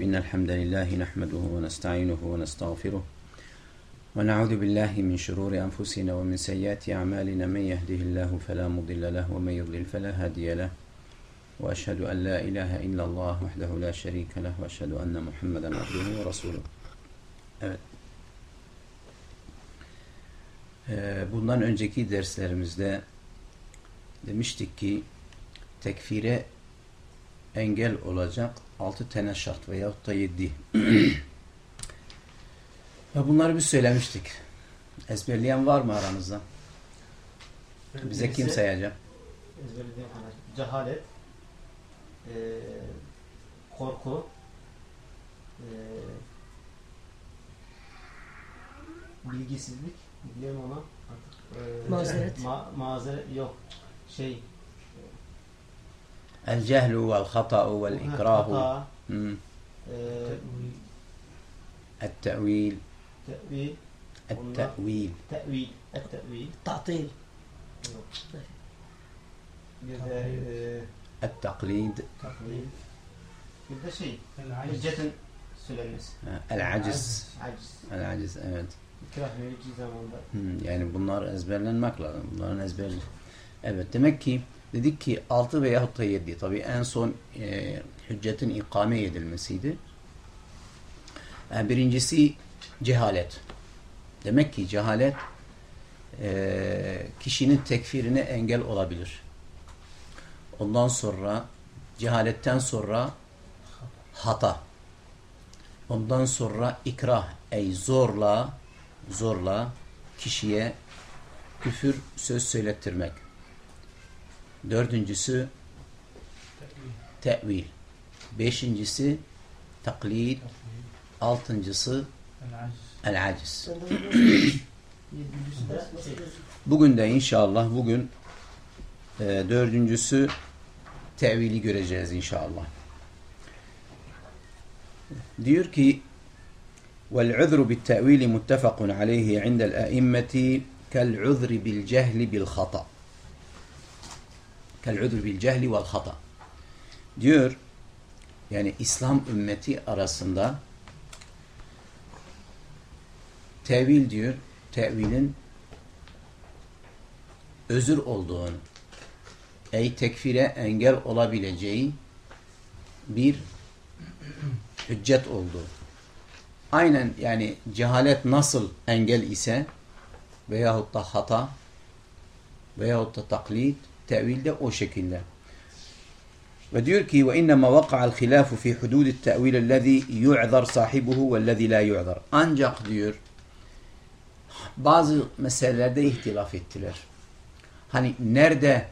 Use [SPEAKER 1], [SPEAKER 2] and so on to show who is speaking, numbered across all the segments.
[SPEAKER 1] إن الحمد لله نحمده ونستعينه ونستغفره ونعوذ بالله من شرور أنفسنا ومن سيئات أعمالنا من يهده الله فلا مضل له ومن يضلل فلا هادي له وأشهد أن لا إله إلا الله وحده لا شريك له وأشهد أن محمدا عبده ورسوله Evet. Bundan önceki derslerimizde demiştik ki tekfire engel olacak altı tane şart veyahut da yedi. Ve bunları biz söylemiştik. Ezberleyen var mı aranızda? Bize kim
[SPEAKER 2] Birisi
[SPEAKER 1] sayacak?
[SPEAKER 2] ezberlediğim kadar. Cehalet, eee, korku, eee, bilgisizlik, diyelim ona artık. eee,
[SPEAKER 3] Mazeret.
[SPEAKER 2] Ma mazeret yok. Şey, الجهل والخطأ
[SPEAKER 1] والإكراه. آه،
[SPEAKER 2] التأويل. التأويل التأويل. التأويل التأويل. التأويل
[SPEAKER 1] التعطيل التقليد.
[SPEAKER 2] التقليد
[SPEAKER 1] آه، العجز. العجز.
[SPEAKER 2] العجز. العجز. العجز
[SPEAKER 1] أمد يعني بالنار أزبال لن مقلة بالنار أزبال أبد. تمكي. Dedik ki 6 veyahut da 7. Tabii en son e, hüccetin ikame edilmesiydi. Yani birincisi cehalet. Demek ki cehalet e, kişinin tekfirine engel olabilir. Ondan sonra cehaletten sonra hata. Ondan sonra ikrah ey zorla zorla kişiye küfür söz söylettirmek. Dördüncüsü tevil. Beşincisi taklid. Altıncısı el aciz.
[SPEAKER 2] Yedincisi de şey,
[SPEAKER 1] Bugün de inşallah bugün e, dördüncüsü tevili göreceğiz inşallah. Diyor ki والعذر بالتأويل متفق عليه عند الأئمة كالعذر بالجهل بالخطأ kel udur bil cehli vel hata. Diyor yani İslam ümmeti arasında tevil diyor, tevilin özür olduğunu, ey tekfire engel olabileceği bir hüccet oldu. Aynen yani cehalet nasıl engel ise veyahut da hata veyahut da taklit tevil o şekilde ve diyor ki ve innema vaka'al hilafu fi hududit tevil ellezî yu'zar sahibuhu vellezî la yu'zar ancak diyor bazı meselelerde ihtilaf ettiler. Hani nerede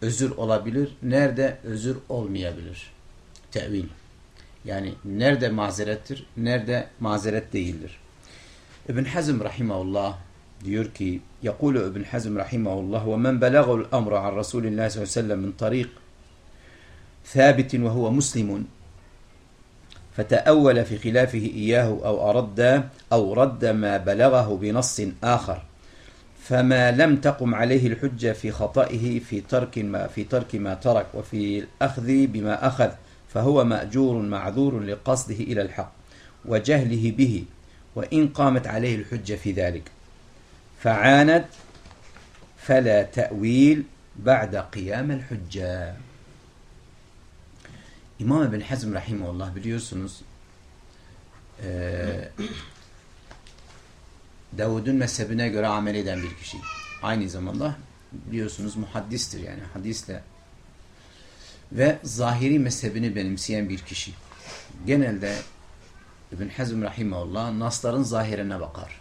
[SPEAKER 1] özür olabilir, nerede özür olmayabilir? Tevil. Yani nerede mazerettir, nerede mazeret değildir. İbn Hazm rahimahullah diyor ki يقول ابن حزم رحمه الله ومن بلغه الأمر عن رسول الله صلى الله عليه وسلم من طريق ثابت وهو مسلم فتأول في خلافه إياه أو أرد أو رد ما بلغه بنص آخر فما لم تقم عليه الحجة في خطئه في ترك ما في ترك ما ترك وفي الأخذ بما أخذ فهو مأجور معذور لقصده إلى الحق وجهله به وإن قامت عليه الحجة في ذلك. fe'anet fele te'vil ba'de kıyamel hücce. İmam Ebn Hazm Rahimullah biliyorsunuz e, Davud'un mezhebine göre amel eden bir kişi. Aynı zamanda biliyorsunuz muhaddistir yani hadisle ve zahiri mezhebini benimseyen bir kişi. Genelde İbn Hazm Rahimullah nasların zahirine bakar.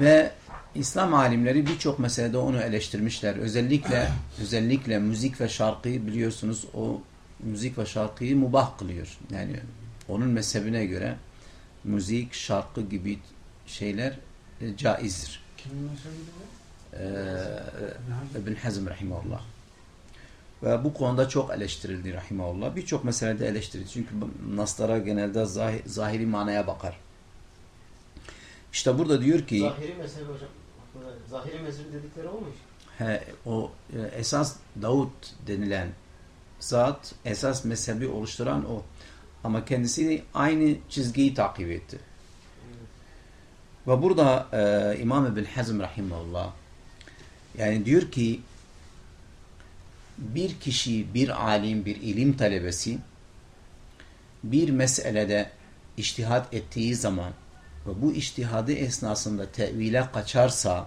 [SPEAKER 1] Ve İslam alimleri birçok meselede onu eleştirmişler. Özellikle özellikle müzik ve şarkıyı biliyorsunuz o müzik ve şarkıyı mubah kılıyor. Yani onun mezhebine göre müzik, şarkı gibi şeyler e, caizdir.
[SPEAKER 4] Kimin
[SPEAKER 1] Ee, İbn Hazm rahimahullah. Ve bu konuda çok eleştirildi rahimahullah. Birçok meselede eleştirildi. Çünkü naslara genelde zahiri manaya bakar. İşte burada diyor ki
[SPEAKER 2] Zahiri mezhebi hocam. Zahiri mezhebi dedikleri olmuş.
[SPEAKER 1] he, o e, esas Davut denilen zat esas mezhebi oluşturan o. Ama kendisi aynı çizgiyi takip etti. Ve burada e, İmam İbn Hazm rahimahullah yani diyor ki bir kişi, bir alim, bir ilim talebesi bir meselede iştihat ettiği zaman ve bu iştihadı esnasında tevile kaçarsa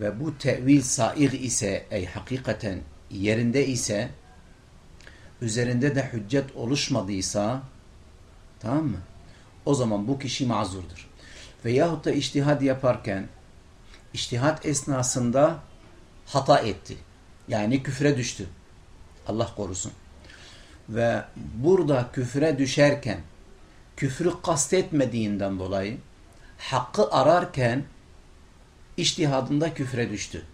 [SPEAKER 1] ve bu tevil sair ise ey hakikaten yerinde ise üzerinde de hüccet oluşmadıysa tamam mı? O zaman bu kişi mazurdur. Veyahut da iştihad yaparken iştihad esnasında hata etti. Yani küfre düştü. Allah korusun. Ve burada küfre düşerken küfrü kastetmediğinden dolayı hakkı ararken iştihadında küfre düştü.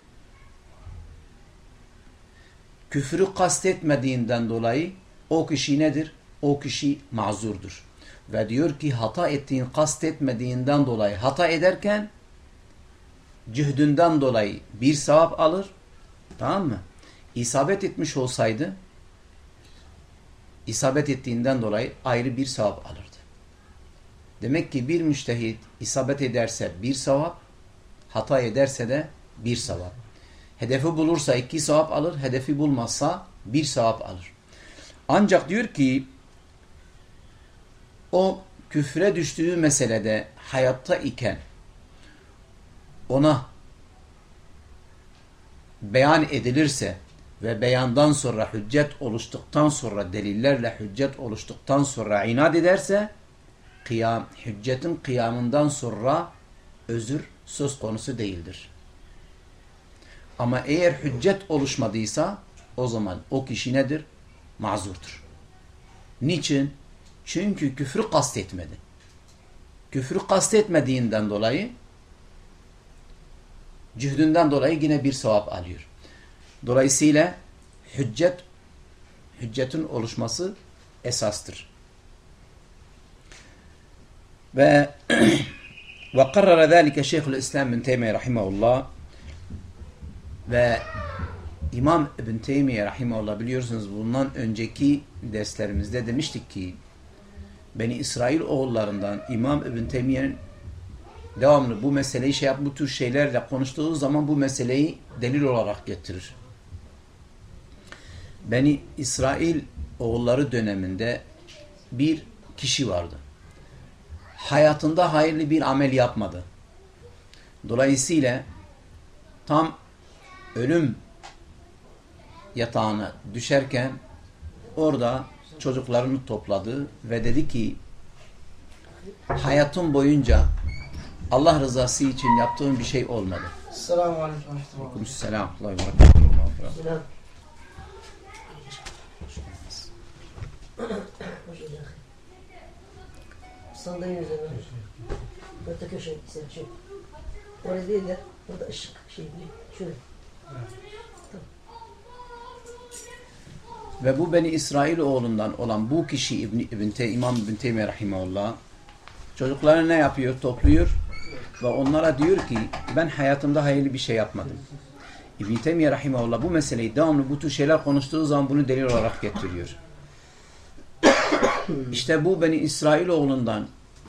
[SPEAKER 1] Küfrü kastetmediğinden dolayı o kişi nedir? O kişi mazurdur. Ve diyor ki hata ettiğin kastetmediğinden dolayı hata ederken cühdünden dolayı bir sevap alır. Tamam mı? İsabet etmiş olsaydı isabet ettiğinden dolayı ayrı bir sevap alırdı. Demek ki bir müştehit isabet ederse bir sevap, hata ederse de bir sevap. Hedefi bulursa iki sevap alır, hedefi bulmazsa bir sevap alır. Ancak diyor ki o küfre düştüğü meselede hayatta iken ona beyan edilirse ve beyandan sonra hüccet oluştuktan sonra delillerle hüccet oluştuktan sonra inat ederse kıyam, hüccetin kıyamından sonra özür söz konusu değildir. Ama eğer hüccet oluşmadıysa o zaman o kişi nedir? Mazurdur. Niçin? Çünkü küfrü kastetmedi. Küfrü kastetmediğinden dolayı cühdünden dolayı yine bir sevap alıyor. Dolayısıyla hüccet hüccetin oluşması esastır. Ve ve karara zâlike Şeyhülislam bin Teymiye rahimahullah ve İmam İbn Teymiye rahimahullah biliyorsunuz bundan önceki derslerimizde demiştik ki Beni İsrail oğullarından İmam İbn Teymiye'nin devamlı bu meseleyi şey yap, bu tür şeylerle konuştuğu zaman bu meseleyi delil olarak getirir. Beni İsrail oğulları döneminde bir kişi vardı. Hayatında hayırlı bir amel yapmadı. Dolayısıyla tam ölüm yatağına düşerken orada çocuklarını topladı ve dedi ki hayatım boyunca Allah rızası için yaptığım bir şey olmadı.
[SPEAKER 2] Selamun aleyküm.
[SPEAKER 1] Aleykümselam.
[SPEAKER 3] Selam. Sandalye üzerine. Burada köşe sen şu. Orada değil de burada ışık şey şöyle.
[SPEAKER 1] Ve bu Beni İsrail oğlundan olan bu kişi İbn, İbn Te, İmam İbn Teymiye Rahimahullah çocukları ne yapıyor? Topluyor ve onlara diyor ki ben hayatımda hayırlı bir şey yapmadım. İbn Teymiye Rahimahullah bu meseleyi devamlı bu tür şeyler konuştuğu zaman bunu delil olarak getiriyor. İşte bu Beni İsrail oğlundan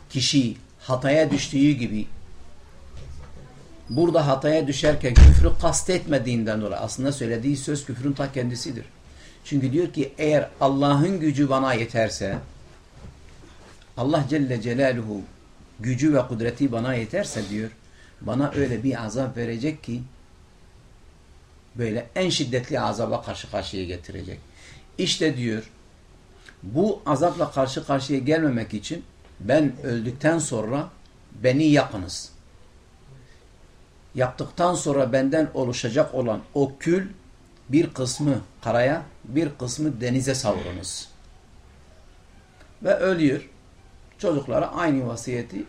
[SPEAKER 1] kişi hataya düştüğü gibi burada hataya düşerken küfrü kastetmediğinden dolayı aslında söylediği söz küfrün ta kendisidir. Çünkü diyor ki eğer Allah'ın gücü bana yeterse Allah Celle Celaluhu gücü ve kudreti bana yeterse diyor bana öyle bir azap verecek ki böyle en şiddetli azaba karşı karşıya getirecek. İşte diyor bu azapla karşı karşıya gelmemek için ben öldükten sonra beni yakınız. Yaptıktan sonra benden oluşacak olan o kül bir kısmı karaya, bir kısmı denize savurunuz. Ve ölüyor. Çocuklara aynı vasiyeti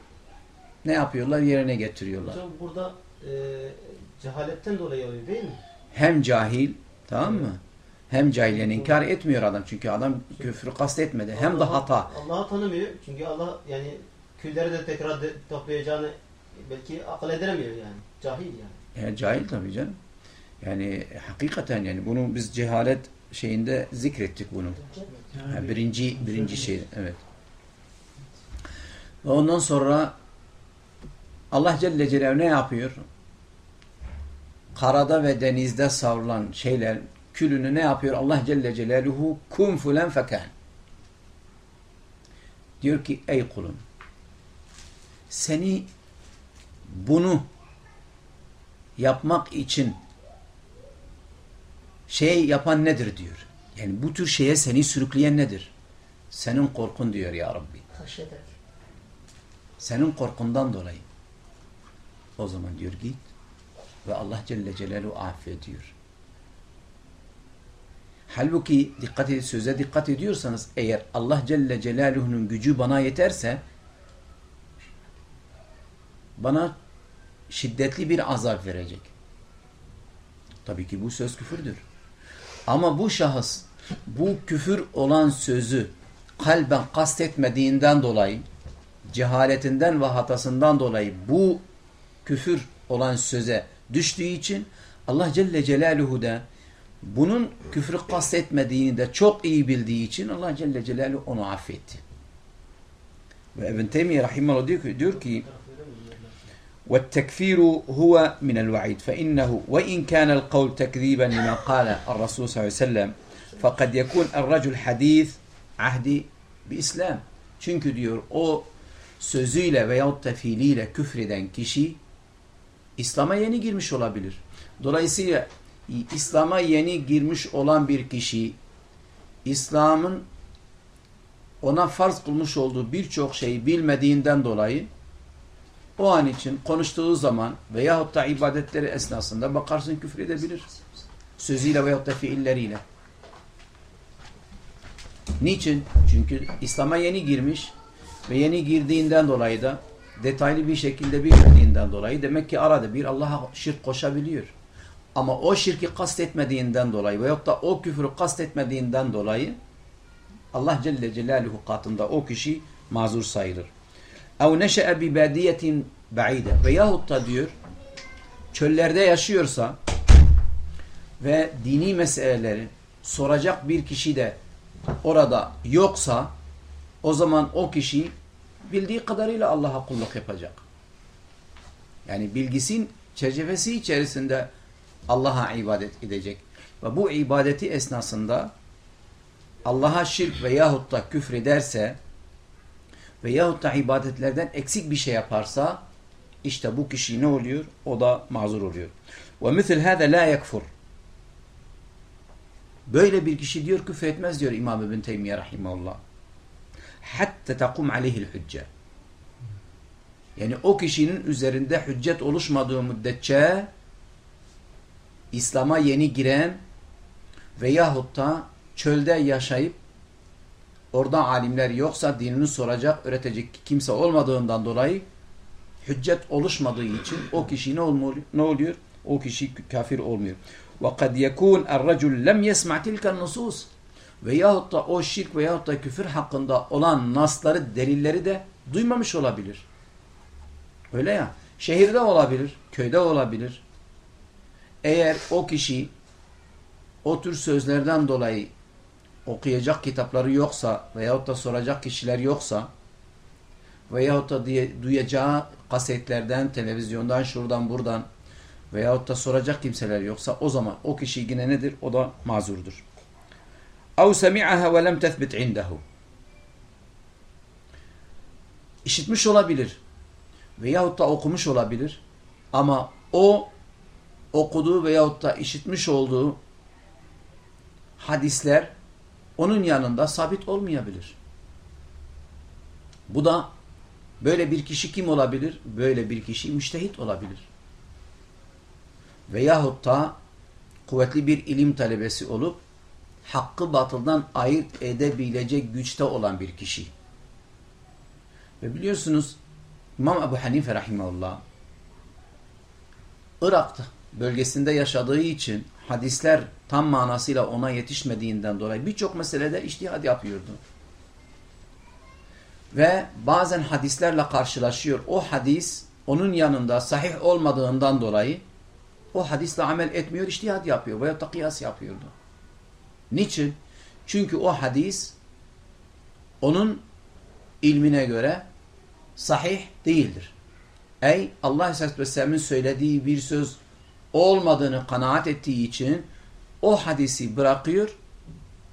[SPEAKER 1] ne yapıyorlar? Yerine getiriyorlar.
[SPEAKER 2] Hocam burada e, cehaletten dolayı oluyor değil mi?
[SPEAKER 1] Hem cahil, tamam mı? Hem cahiliyen inkar etmiyor adam. Çünkü adam küfrü kastetmedi. Hem de hata.
[SPEAKER 2] Allah'ı tanımıyor. Çünkü Allah yani külleri de tekrar de, toplayacağını belki akıl edemiyor yani. Cahil yani.
[SPEAKER 1] Yani cahil tabii canım. Yani hakikaten yani bunu biz cehalet şeyinde zikrettik bunu. Ha, birinci birinci şey evet. Ve ondan sonra Allah Celle Celaluhu ne yapıyor? Karada ve denizde savrulan şeyler külünü ne yapıyor? Allah Celle Celaluhu kun fulen feken. Diyor ki ey kulum seni bunu yapmak için şey yapan nedir diyor. Yani bu tür şeye seni sürükleyen nedir? Senin korkun diyor ya Rabbi. Senin korkundan dolayı. O zaman diyor git ve Allah Celle Celaluhu affediyor. Halbuki dikkat ed söze dikkat ediyorsanız eğer Allah Celle Celaluhu'nun gücü bana yeterse bana şiddetli bir azap verecek. Tabii ki bu söz küfürdür. Ama bu şahıs bu küfür olan sözü kalben kastetmediğinden dolayı cehaletinden ve hatasından dolayı bu küfür olan söze düştüğü için Allah Celle Celaluhu da bunun küfrü kastetmediğini de çok iyi bildiği için Allah Celle Celaluhu onu affetti. Ve İbn Teymiye Rahimahullah diyor ki, diyor ki والتكفير هو من الوعيد فإنه وإن كان القول تكذيبا لما قال الرسول صلى الله عليه وسلم فقد يكون الرجل حديث عهد بإسلام çünkü diyor o sözüyle veyahut da fiiliyle küfreden kişi İslam'a yeni girmiş olabilir. Dolayısıyla İslam'a yeni girmiş olan bir kişi İslam'ın ona farz kılmış olduğu birçok şeyi bilmediğinden dolayı o an için konuştuğu zaman veyahut da ibadetleri esnasında bakarsın küfür edebilir. Sözüyle veyahut da fiilleriyle. Niçin? Çünkü İslam'a yeni girmiş ve yeni girdiğinden dolayı da detaylı bir şekilde bilmediğinden dolayı demek ki arada bir Allah'a şirk koşabiliyor. Ama o şirki kastetmediğinden dolayı veyahut da o küfürü kastetmediğinden dolayı Allah Celle Celaluhu katında o kişi mazur sayılır. اَوْ نَشَأَ بِبَادِيَةٍ بَعِيدًا Veyahut da diyor çöllerde yaşıyorsa ve dini meseleleri soracak bir kişi de orada yoksa o zaman o kişi bildiği kadarıyla Allah'a kulluk yapacak. Yani bilgisin çerçevesi içerisinde Allah'a ibadet edecek. Ve bu ibadeti esnasında Allah'a şirk veyahut da küfrederse veyahut da ibadetlerden eksik bir şey yaparsa işte bu kişi ne oluyor? O da mazur oluyor. Ve misal hâze la yekfur. Böyle bir kişi diyor küfür etmez diyor İmam İbn Teymiye rahimahullah. Hatta takum aleyhil hücce. Yani o kişinin üzerinde hüccet oluşmadığı müddetçe İslam'a yeni giren veyahut da çölde yaşayıp orada alimler yoksa dinini soracak, öğretecek kimse olmadığından dolayı hüccet oluşmadığı için o kişi ne, olmuyor, ne oluyor? O kişi kafir olmuyor. وَقَدْ يَكُونَ الرَّجُلْ لَمْ يَسْمَعْ تِلْكَ النُّسُوسِ Veyahut da o şirk veyahut da küfür hakkında olan nasları, delilleri de duymamış olabilir. Öyle ya. Şehirde olabilir, köyde olabilir. Eğer o kişi o tür sözlerden dolayı okuyacak kitapları yoksa veyahut da soracak kişiler yoksa veyahut da diye, duyacağı kasetlerden, televizyondan, şuradan, buradan veyahut da soracak kimseler yoksa o zaman o kişi yine nedir? O da mazurdur. اَوْ سَمِعَهَا وَلَمْ تَثْبِتْ عِنْدَهُ İşitmiş olabilir veyahut da okumuş olabilir ama o okuduğu veyahut da işitmiş olduğu hadisler onun yanında sabit olmayabilir. Bu da böyle bir kişi kim olabilir? Böyle bir kişi müştehit olabilir. Veyahut da kuvvetli bir ilim talebesi olup hakkı batıldan ayırt edebilecek güçte olan bir kişi. Ve biliyorsunuz İmam Ebu Hanife rahimahullah Irak'ta bölgesinde yaşadığı için hadisler tam manasıyla ona yetişmediğinden dolayı birçok meselede iştihad yapıyordu. Ve bazen hadislerle karşılaşıyor. O hadis onun yanında sahih olmadığından dolayı o hadisle amel etmiyor, iştihad yapıyor veya da kıyas yapıyordu. Niçin? Çünkü o hadis onun ilmine göre sahih değildir. Ey Allah Aleyhisselatü Vesselam'ın söylediği bir söz olmadığını kanaat ettiği için o hadisi bırakıyor,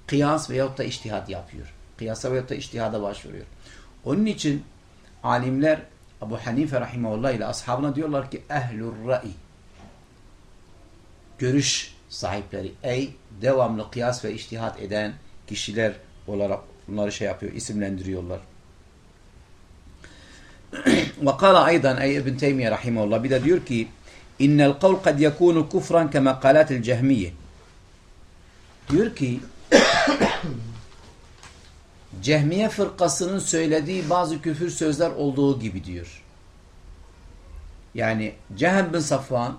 [SPEAKER 1] kıyas veyahut da iştihad yapıyor. Kıyasa veyahut da iştihada başvuruyor. Onun için alimler Ebu Hanife Rahimahullah ile ashabına diyorlar ki ehlur ra'i görüş sahipleri ey devamlı kıyas ve iştihat eden kişiler olarak bunları şey yapıyor, isimlendiriyorlar. Ve kâle aydan ey İbn Teymiye Rahimahullah bir de diyor ki kavl kad yekunu kufran kema kalatil cehmiye diyor ki Cehmiye fırkasının söylediği bazı küfür sözler olduğu gibi diyor. Yani Cehem bin Safvan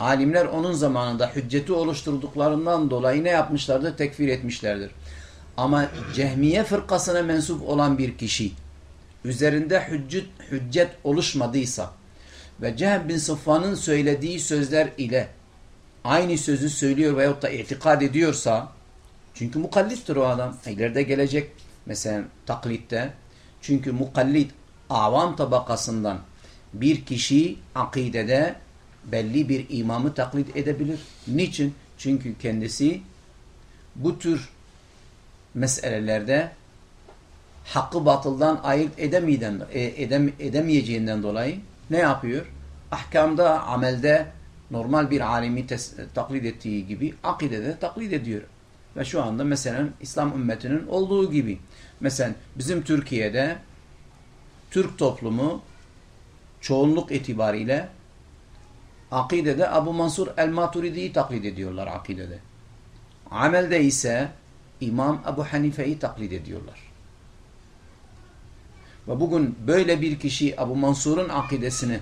[SPEAKER 1] alimler onun zamanında hücceti oluşturduklarından dolayı ne yapmışlardır? Tekfir etmişlerdir. Ama Cehmiye fırkasına mensup olan bir kişi üzerinde hüccet, hüccet oluşmadıysa ve Cehem bin Safvan'ın söylediği sözler ile aynı sözü söylüyor veyahut da itikad ediyorsa çünkü mukallittir o adam. İleride gelecek mesela taklitte. Çünkü mukallit avam tabakasından bir kişi akidede belli bir imamı taklit edebilir. Niçin? Çünkü kendisi bu tür meselelerde hakkı batıldan ayırt edem, edemeyeceğinden dolayı ne yapıyor? Ahkamda, amelde normal bir alimi taklit ettiği gibi akidede taklit ediyor. Ve şu anda mesela İslam ümmetinin olduğu gibi. Mesela bizim Türkiye'de Türk toplumu çoğunluk itibariyle akidede Abu Mansur el-Maturidi'yi taklit ediyorlar akidede. Amelde ise İmam Ebu Hanife'yi taklit ediyorlar. Ve bugün böyle bir kişi Abu Mansur'un akidesini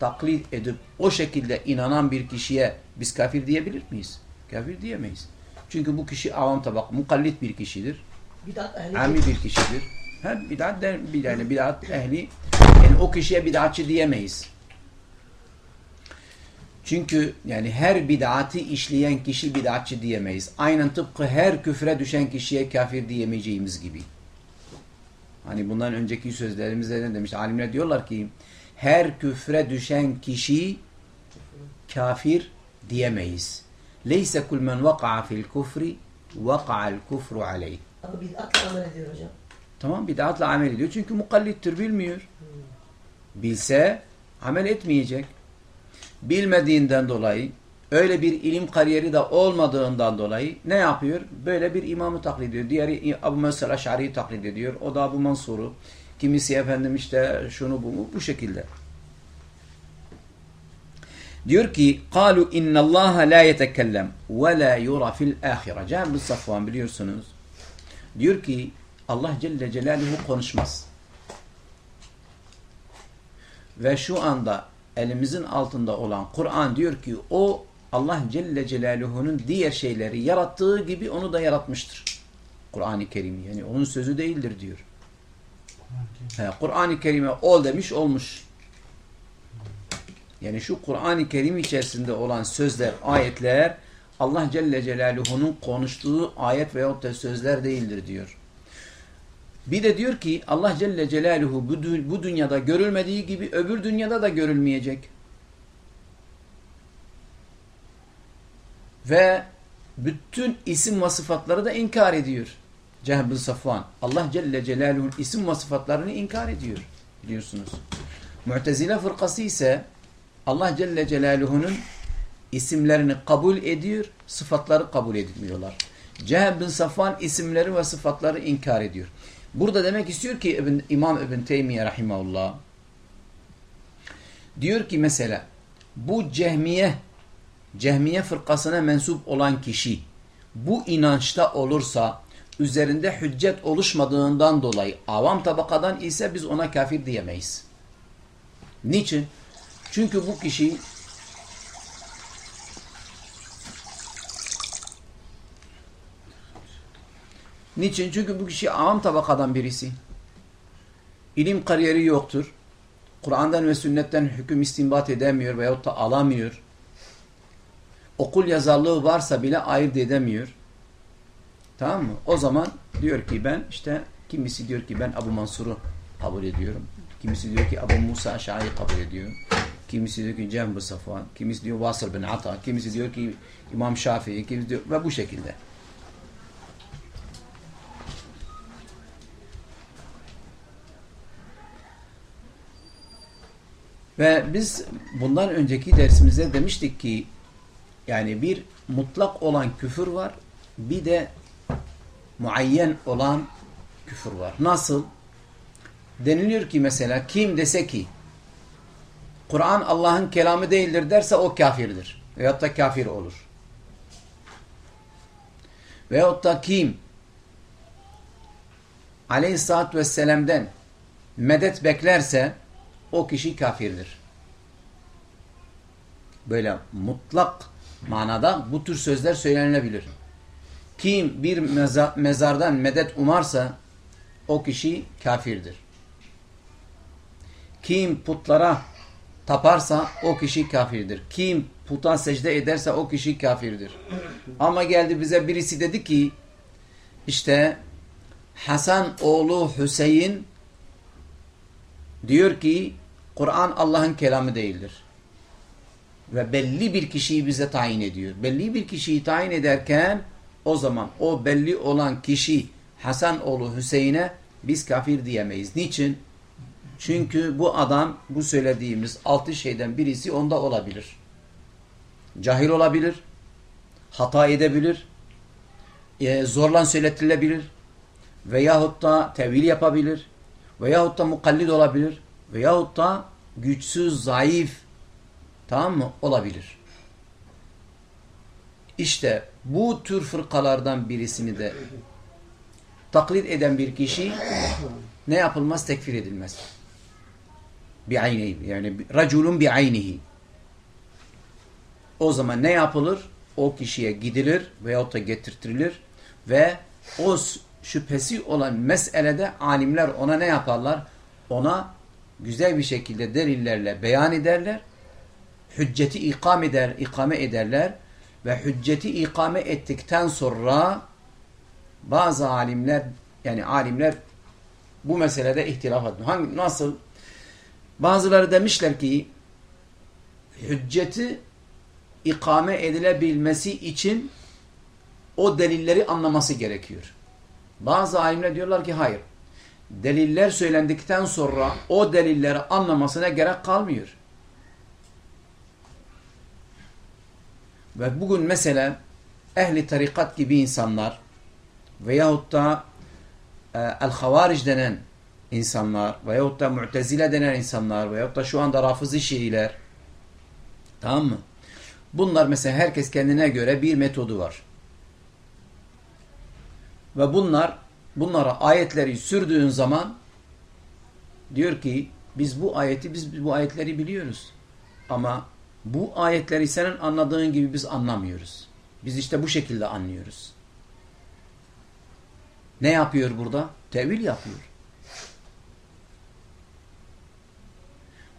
[SPEAKER 1] taklit edip o şekilde inanan bir kişiye biz kafir diyebilir miyiz? Kafir diyemeyiz. Çünkü bu kişi avam tabak, mukallit bir kişidir.
[SPEAKER 3] Bidat ehli.
[SPEAKER 1] Ami bir kişidir. Ha, bidat, der, yani bidat ehli. Yani o kişiye bidatçı diyemeyiz. Çünkü yani her bid'ati işleyen kişi bid'atçı diyemeyiz. Aynen tıpkı her küfre düşen kişiye kafir diyemeyeceğimiz gibi. Hani bundan önceki sözlerimizde ne demiş? Alimler diyorlar ki her küfre düşen kişi kafir diyemeyiz. Leyse kul men vaka'a fil kufri vaka'al kufru aleyh.
[SPEAKER 3] Ama bid'atla amel ediyor hocam.
[SPEAKER 1] Tamam bid'atla amel ediyor. Çünkü mukallittir bilmiyor. Bilse amel etmeyecek. Bilmediğinden dolayı öyle bir ilim kariyeri de olmadığından dolayı ne yapıyor? Böyle bir imamı taklit ediyor. Diğeri Abu Mesel Aş'ari'yi taklit ediyor. O da Abu Mansur'u. Kimisi efendim işte şunu bu bu şekilde. Diyor ki قالوا inna Allah la yetekellem ve la yura fil ahire. Cem bin Safvan biliyorsunuz. Diyor ki Allah Celle Celaluhu konuşmaz. Ve şu anda elimizin altında olan Kur'an diyor ki o Allah Celle Celaluhu'nun diğer şeyleri yarattığı gibi onu da yaratmıştır. Kur'an-ı Kerim yani onun sözü değildir diyor. Kur'an-ı Kerim'e ol demiş olmuş. Yani şu Kur'an-ı Kerim içerisinde olan sözler, ayetler Allah Celle Celaluhu'nun konuştuğu ayet veyahut da sözler değildir diyor. Bir de diyor ki Allah Celle Celaluhu bu, dünyada görülmediği gibi öbür dünyada da görülmeyecek. Ve bütün isim ve sıfatları da inkar ediyor. Cehm bin Safvan. Allah Celle Celaluhu'nun isim ve sıfatlarını inkar ediyor. Biliyorsunuz. Mu'tezile fırkası ise Allah Celle Celaluhu'nun isimlerini kabul ediyor, sıfatları kabul etmiyorlar. Cehm bin Safvan isimleri ve sıfatları inkar ediyor. Burada demek istiyor ki İbn, İmam İbn Teymiye Rahimahullah diyor ki mesela bu cehmiye cehmiye fırkasına mensup olan kişi bu inançta olursa üzerinde hüccet oluşmadığından dolayı avam tabakadan ise biz ona kafir diyemeyiz. Niçin? Çünkü bu kişi Niçin? Çünkü bu kişi avam tabakadan birisi. İlim kariyeri yoktur. Kur'an'dan ve sünnetten hüküm istinbat edemiyor veyahut da alamıyor. Okul yazarlığı varsa bile ayırt edemiyor. Tamam mı? O zaman diyor ki ben işte kimisi diyor ki ben Abu Mansur'u kabul ediyorum. Kimisi diyor ki Abu Musa Aş'ari kabul ediyor. Kimisi diyor ki Cem bin Safvan. Kimisi diyor Vasıl bin Ata. Kimisi diyor ki İmam Şafii. Kimisi diyor ve bu şekilde. Ve biz bundan önceki dersimizde demiştik ki yani bir mutlak olan küfür var bir de muayyen olan küfür var. Nasıl? Deniliyor ki mesela kim dese ki Kur'an Allah'ın kelamı değildir derse o kafirdir. Veyahut da kafir olur. Veyahut da kim Aleyhisselatü Vesselam'den medet beklerse o kişi kafirdir. Böyle mutlak manada bu tür sözler söylenilebilir. Kim bir meza mezardan medet umarsa o kişi kafirdir. Kim putlara taparsa o kişi kafirdir. Kim puta secde ederse o kişi kafirdir. Ama geldi bize birisi dedi ki işte Hasan oğlu Hüseyin diyor ki Kur'an Allah'ın kelamı değildir. Ve belli bir kişiyi bize tayin ediyor. Belli bir kişiyi tayin ederken o zaman o belli olan kişi Hasan oğlu Hüseyin'e biz kafir diyemeyiz. Niçin? Çünkü bu adam bu söylediğimiz altı şeyden birisi onda olabilir. Cahil olabilir, hata edebilir, e, zorlan söyletilebilir veyahut da tevil yapabilir veyahut da mukallid olabilir veyahut da güçsüz, zayıf tamam mı? Olabilir. İşte bu tür fırkalardan birisini de taklit eden bir kişi ne yapılmaz? Tekfir edilmez. Bi'aynihi. Yani raculun bi'aynihi. O zaman ne yapılır? O kişiye gidilir veyahut da getirtilir ve o şüphesi olan meselede alimler ona ne yaparlar? Ona güzel bir şekilde delillerle beyan ederler. Hücceti ikame eder, ikame ederler ve hücceti ikame ettikten sonra bazı alimler yani alimler bu meselede ihtilaf ediyor. Hangi, nasıl? Bazıları demişler ki hücceti ikame edilebilmesi için o delilleri anlaması gerekiyor. Bazı alimler diyorlar ki hayır. Deliller söylendikten sonra o delilleri anlamasına gerek kalmıyor. Ve bugün mesela ehli tarikat gibi insanlar veyahut da e, el-havaric denen insanlar veyahut da mu'tezile denen insanlar veyahut da şu anda rafızi şiiler tamam mı? Bunlar mesela herkes kendine göre bir metodu var. Ve bunlar bunlara ayetleri sürdüğün zaman diyor ki biz bu ayeti biz bu ayetleri biliyoruz. Ama bu ayetleri senin anladığın gibi biz anlamıyoruz. Biz işte bu şekilde anlıyoruz. Ne yapıyor burada? Tevil yapıyor.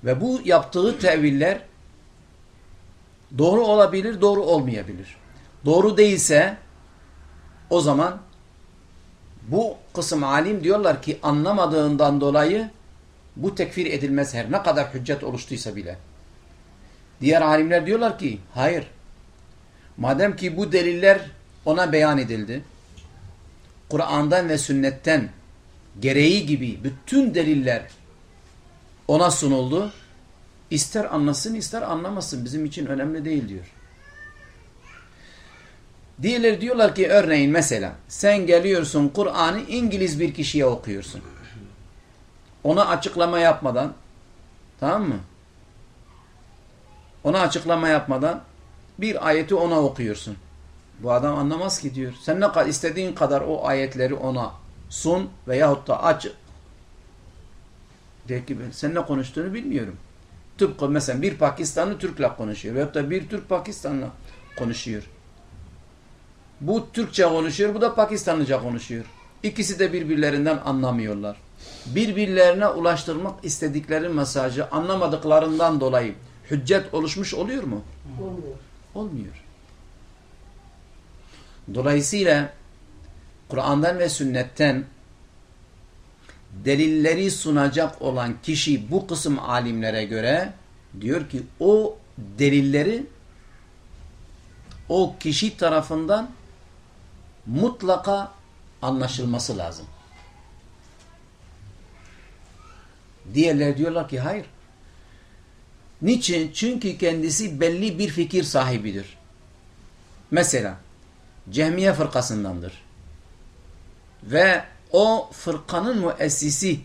[SPEAKER 1] Ve bu yaptığı teviller doğru olabilir, doğru olmayabilir. Doğru değilse o zaman bu kısım alim diyorlar ki anlamadığından dolayı bu tekfir edilmez her ne kadar hüccet oluştuysa bile. Diğer alimler diyorlar ki hayır. Madem ki bu deliller ona beyan edildi. Kur'an'dan ve sünnetten gereği gibi bütün deliller ona sunuldu. İster anlasın ister anlamasın bizim için önemli değil diyor. Diğerleri diyorlar ki örneğin mesela sen geliyorsun Kur'an'ı İngiliz bir kişiye okuyorsun. Ona açıklama yapmadan tamam mı? Ona açıklama yapmadan bir ayeti ona okuyorsun. Bu adam anlamaz ki diyor. Sen ne kadar istediğin kadar o ayetleri ona sun veyahut da aç. De ki sen ne konuştuğunu bilmiyorum. Tıpkı mesela bir Pakistanlı Türk'le konuşuyor veyahut da bir Türk Pakistan'la konuşuyor. Bu Türkçe konuşuyor, bu da Pakistanlıca konuşuyor. İkisi de birbirlerinden anlamıyorlar. Birbirlerine ulaştırmak istedikleri mesajı anlamadıklarından dolayı hüccet oluşmuş oluyor mu?
[SPEAKER 3] Olmuyor.
[SPEAKER 1] Olmuyor. Dolayısıyla Kur'an'dan ve sünnetten delilleri sunacak olan kişi bu kısım alimlere göre diyor ki o delilleri o kişi tarafından mutlaka anlaşılması lazım. Diğerler diyorlar ki hayır. Niçin? Çünkü kendisi belli bir fikir sahibidir. Mesela Cehmiye fırkasındandır. Ve o fırkanın müessisi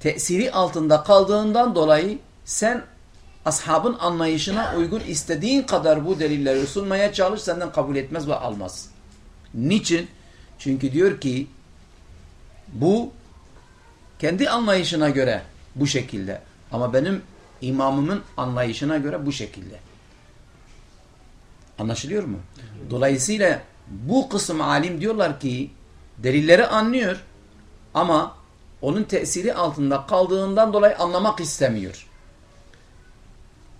[SPEAKER 1] tesiri altında kaldığından dolayı sen ashabın anlayışına uygun istediğin kadar bu delilleri sunmaya çalış senden kabul etmez ve almaz. Niçin? Çünkü diyor ki bu kendi anlayışına göre bu şekilde ama benim imamımın anlayışına göre bu şekilde. Anlaşılıyor mu? Dolayısıyla bu kısım alim diyorlar ki delilleri anlıyor ama onun tesiri altında kaldığından dolayı anlamak istemiyor.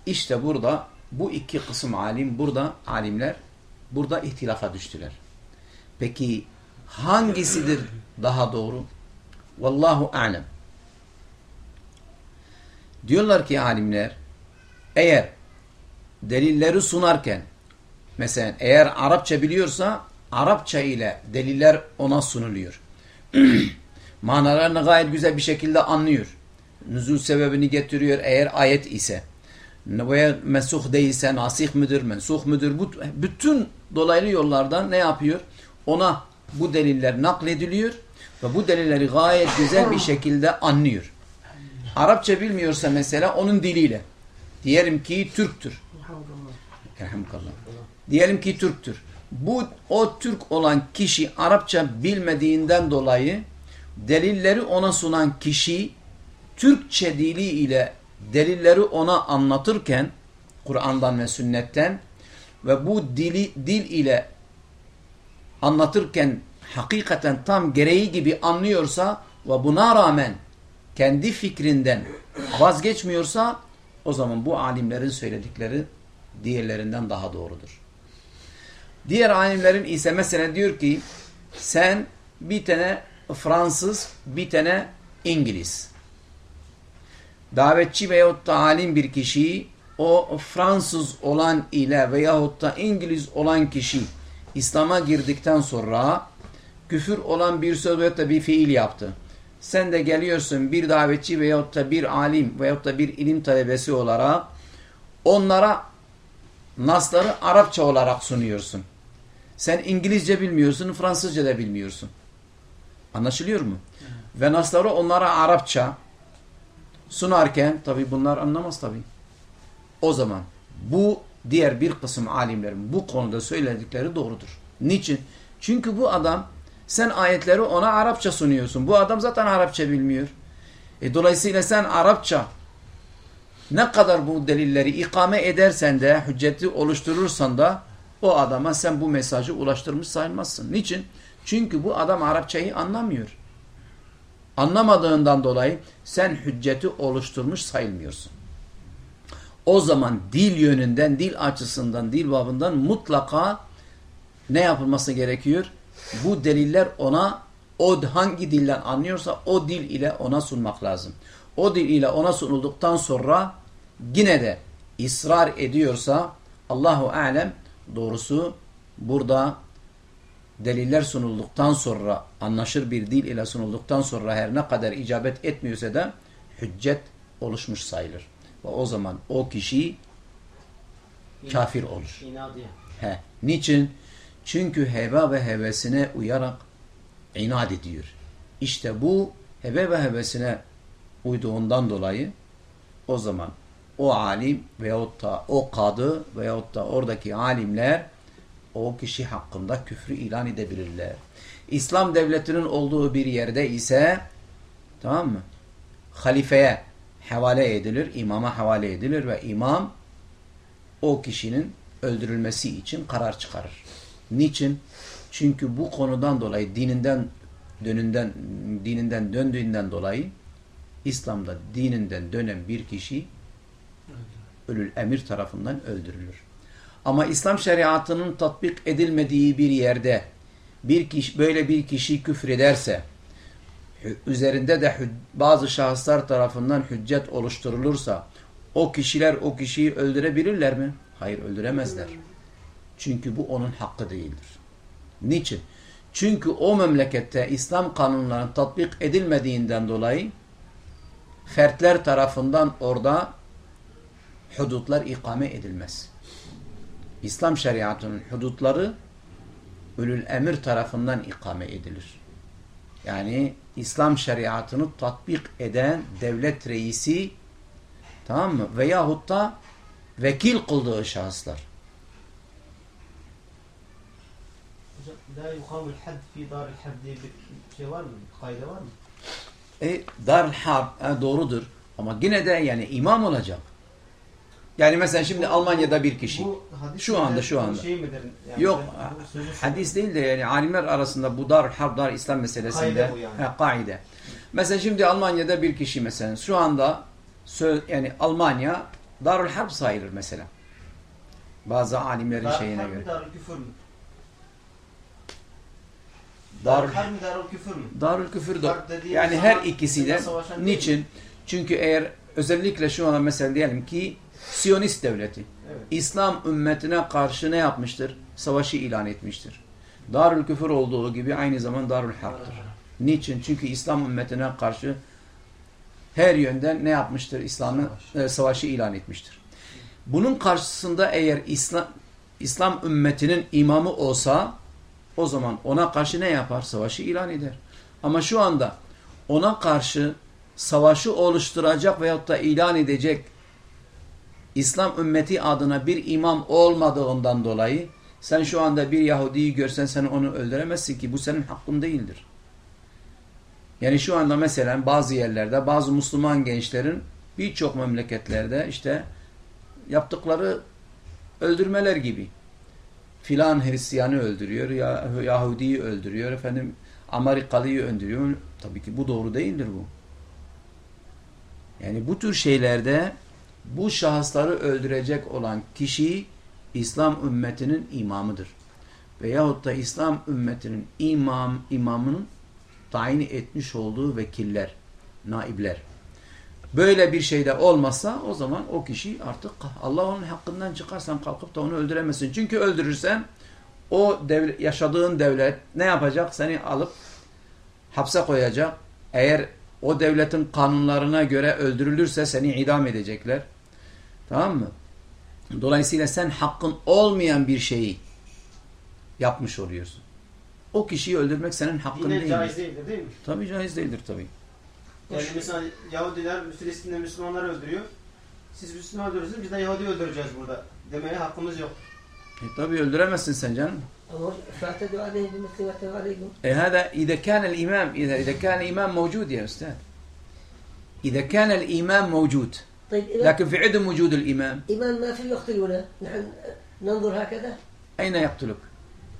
[SPEAKER 1] İşte burada bu iki kısım alim burada alimler burada ihtilafa düştüler. Peki hangisidir daha doğru? Vallahu alem. Diyorlar ki alimler eğer delilleri sunarken mesela eğer Arapça biliyorsa Arapça ile deliller ona sunuluyor. Manalarını gayet güzel bir şekilde anlıyor. Nüzul sebebini getiriyor eğer ayet ise. Veya mesuh değilse nasih müdür, mensuh müdür. Bu, bütün dolaylı yollardan ne yapıyor? Ona bu deliller naklediliyor ve bu delilleri gayet güzel bir şekilde anlıyor. Arapça bilmiyorsa mesela onun diliyle. Diyelim ki Türktür. Diyelim ki Türktür. Bu o Türk olan kişi Arapça bilmediğinden dolayı delilleri ona sunan kişi Türkçe dili ile delilleri ona anlatırken Kur'an'dan ve sünnetten ve bu dili dil ile anlatırken hakikaten tam gereği gibi anlıyorsa ve buna rağmen kendi fikrinden vazgeçmiyorsa o zaman bu alimlerin söyledikleri diğerlerinden daha doğrudur. Diğer alimlerin ise mesela diyor ki sen bir tane Fransız, bir tane İngiliz. Davetçi veyahut da alim bir kişi o Fransız olan ile veyahut da İngiliz olan kişi İslam'a girdikten sonra küfür olan bir söz veyahut da bir fiil yaptı. Sen de geliyorsun bir davetçi veyahut da bir alim veyahut da bir ilim talebesi olarak onlara nasları Arapça olarak sunuyorsun. Sen İngilizce bilmiyorsun, Fransızca da bilmiyorsun. Anlaşılıyor mu? Evet. Ve nasları onlara Arapça sunarken tabi bunlar anlamaz tabi. O zaman bu diğer bir kısım alimlerin bu konuda söyledikleri doğrudur. Niçin? Çünkü bu adam sen ayetleri ona Arapça sunuyorsun. Bu adam zaten Arapça bilmiyor. E, dolayısıyla sen Arapça ne kadar bu delilleri ikame edersen de hücceti oluşturursan da o adama sen bu mesajı ulaştırmış sayılmazsın. Niçin? Çünkü bu adam Arapçayı anlamıyor. Anlamadığından dolayı sen hücceti oluşturmuş sayılmıyorsun. O zaman dil yönünden, dil açısından, dil babından mutlaka ne yapılması gerekiyor? Bu deliller ona o hangi dilden anlıyorsa o dil ile ona sunmak lazım. O dil ile ona sunulduktan sonra yine de ısrar ediyorsa Allahu alem doğrusu burada deliller sunulduktan sonra anlaşır bir dil ile sunulduktan sonra her ne kadar icabet etmiyorsa da hüccet oluşmuş sayılır. Ve o zaman o kişi kafir olur. He. Niçin? Çünkü heva ve hevesine uyarak inat ediyor. İşte bu heve ve hevesine uyduğundan dolayı o zaman o alim veyahut da o kadı veyahut da oradaki alimler o kişi hakkında küfrü ilan edebilirler. İslam devletinin olduğu bir yerde ise tamam mı? Halifeye havale edilir, imama havale edilir ve imam o kişinin öldürülmesi için karar çıkarır. Niçin? Çünkü bu konudan dolayı dininden dönünden dininden döndüğünden dolayı İslam'da dininden dönen bir kişi ölül emir tarafından öldürülür. Ama İslam şeriatının tatbik edilmediği bir yerde bir kişi böyle bir kişi küfrederse üzerinde de bazı şahıslar tarafından hüccet oluşturulursa o kişiler o kişiyi öldürebilirler mi? Hayır öldüremezler. Çünkü bu onun hakkı değildir. Niçin? Çünkü o memlekette İslam kanunlarının tatbik edilmediğinden dolayı fertler tarafından orada hudutlar ikame edilmez. İslam şeriatının hudutları Ülül Emir tarafından ikame edilir. Yani İslam şeriatını tatbik eden devlet reisi tamam mı? Veyahut da vekil kıldığı şahıslar.
[SPEAKER 2] Hocam la yukamul had fi daril had diye bir şey var mı? Kaide var mı?
[SPEAKER 1] E, Darül Harp e, doğrudur. Ama yine de yani imam olacak. Yani mesela şimdi Almanya'da bir kişi.
[SPEAKER 2] Bu
[SPEAKER 1] Şu anda, şu
[SPEAKER 2] bu
[SPEAKER 1] anda.
[SPEAKER 2] Şey midir? Yani
[SPEAKER 1] Yok
[SPEAKER 2] bu sözü
[SPEAKER 1] hadis değil de yani alimler arasında bu Darül Harp, Darül İslam meselesinde
[SPEAKER 2] Kaide bu yani.
[SPEAKER 1] he, kaide. Mesela şimdi Almanya'da bir kişi mesela şu anda söz, yani Almanya Darül Harp sayılır mesela. Bazı alimlerin
[SPEAKER 2] Darül
[SPEAKER 1] şeyine
[SPEAKER 2] harp mi,
[SPEAKER 1] göre.
[SPEAKER 2] Darül küfür mü?
[SPEAKER 1] Darül
[SPEAKER 2] harp mi, Darül küfür mü?
[SPEAKER 1] Darül Küfür de yani her ikisi de niçin? Çünkü eğer özellikle şu anda mesela diyelim ki Siyonist devleti
[SPEAKER 2] Evet.
[SPEAKER 1] İslam ümmetine karşı ne yapmıştır? Savaşı ilan etmiştir. Darül Küfür olduğu gibi aynı zaman Darül Harp'tır. Niçin? Çünkü İslam ümmetine karşı her yönden ne yapmıştır? İslam'ı e, savaşı ilan etmiştir. Bunun karşısında eğer İslam İslam ümmetinin imamı olsa o zaman ona karşı ne yapar? Savaşı ilan eder. Ama şu anda ona karşı savaşı oluşturacak veyahut da ilan edecek İslam ümmeti adına bir imam olmadığından dolayı sen şu anda bir Yahudi'yi görsen sen onu öldüremezsin ki bu senin hakkın değildir. Yani şu anda mesela bazı yerlerde bazı Müslüman gençlerin birçok memleketlerde işte yaptıkları öldürmeler gibi. Filan Hristiyanı öldürüyor, ya Yahudi'yi öldürüyor, efendim Amerikalıyı öldürüyor. Tabii ki bu doğru değildir bu. Yani bu tür şeylerde bu şahısları öldürecek olan kişi İslam ümmetinin imamıdır. Veyahut da İslam ümmetinin imam imamının tayin etmiş olduğu vekiller, naibler. Böyle bir şeyde olmazsa o zaman o kişi artık Allah onun hakkından çıkarsan kalkıp da onu öldüremezsin. Çünkü öldürürsen o devlet, yaşadığın devlet ne yapacak? Seni alıp hapse koyacak. Eğer o devletin kanunlarına göre öldürülürse seni idam edecekler. Tamam mı? Dolayısıyla sen hakkın olmayan bir şeyi yapmış oluyorsun. O kişiyi öldürmek senin hakkın
[SPEAKER 2] Yine
[SPEAKER 1] değil.
[SPEAKER 2] caiz değildir değil mi?
[SPEAKER 1] Tabii caiz değildir tabii.
[SPEAKER 2] Yani mesela Yahudiler Filistin'de Müslümanları öldürüyor. Siz Müslüman öldürürsünüz biz de Yahudi öldüreceğiz burada. Demeye hakkımız yok.
[SPEAKER 1] E, tabii öldüremezsin sen canım. E, هذا إذا كان الإمام إذا إذا كان الإمام موجود يا أستاذ إذا كان الإمام موجود
[SPEAKER 3] طيب إمام,
[SPEAKER 1] لكن في عدم وجود الإمام
[SPEAKER 3] إمام ما في يقتلونه نحن ننظر هكذا
[SPEAKER 1] أين يقتلك؟